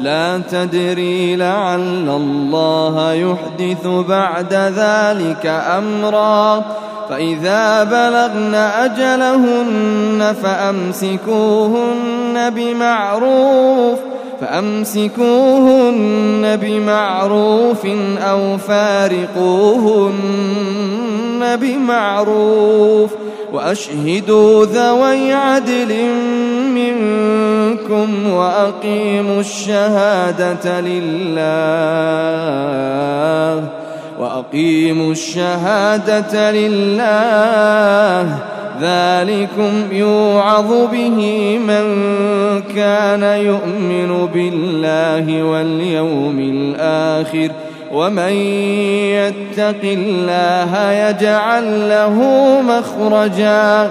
لا تدري لعل الله يحدث بعد ذلك أمرا. فإذا بلغن أجلهن فأمسكوهن بمعروف فأمسكوهن بمعروف أو فارقوهن بمعروف وأشهدوا ذوي عدل منكم. وأقيموا الشهادة لله وأقيموا الشهادة لله ذلكم يوعظ به من كان يؤمن بالله واليوم الآخر ومن يتق الله يجعل له مخرجا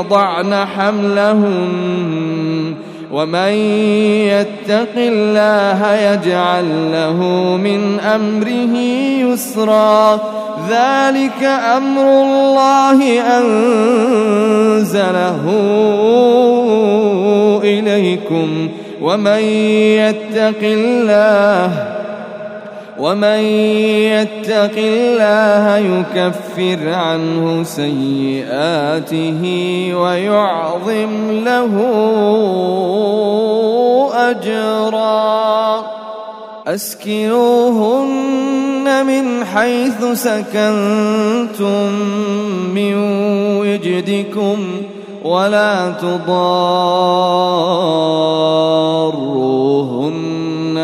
يضعن حملهن ومن يتق الله يجعل له من أمره يسرا. ذلك أمر الله أنزله إليكم ومن يتق الله ومن يتق الله يكفر عنه سيئاته ويعظم له أجرا. أسكنوهن من حيث سكنتم من وجدكم ولا تضاروهن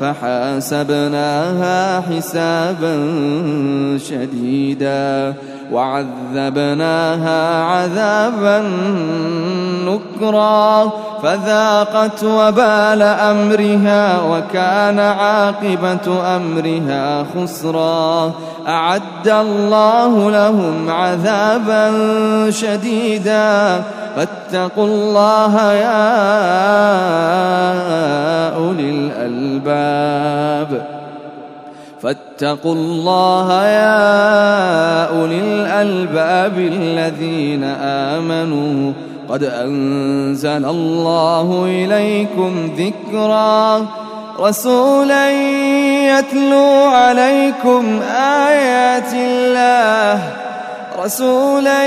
فحاسبناها حسابا شديدا وعذبناها عذابا نكرا فذاقت وبال أمرها وكان عاقبة أمرها خسرا أعد الله لهم عذابا شديدا فاتقوا الله يا أولي الألباب. فاتقوا الله يا أولي الألباب الذين آمنوا. قد أنزل الله إليكم ذكرا. رسولا يتلو عليكم آيات الله. رسولا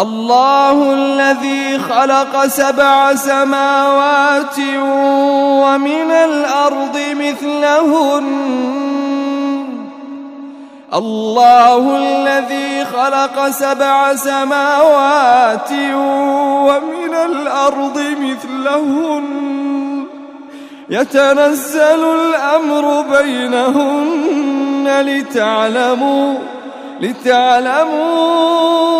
الله الذي خلق سبع سماوات ومن الأرض مثلهن. الله الذي خلق سبع سماوات ومن الأرض مثلهن. يتنزل الأمر بينهن لتعلموا لتعلموا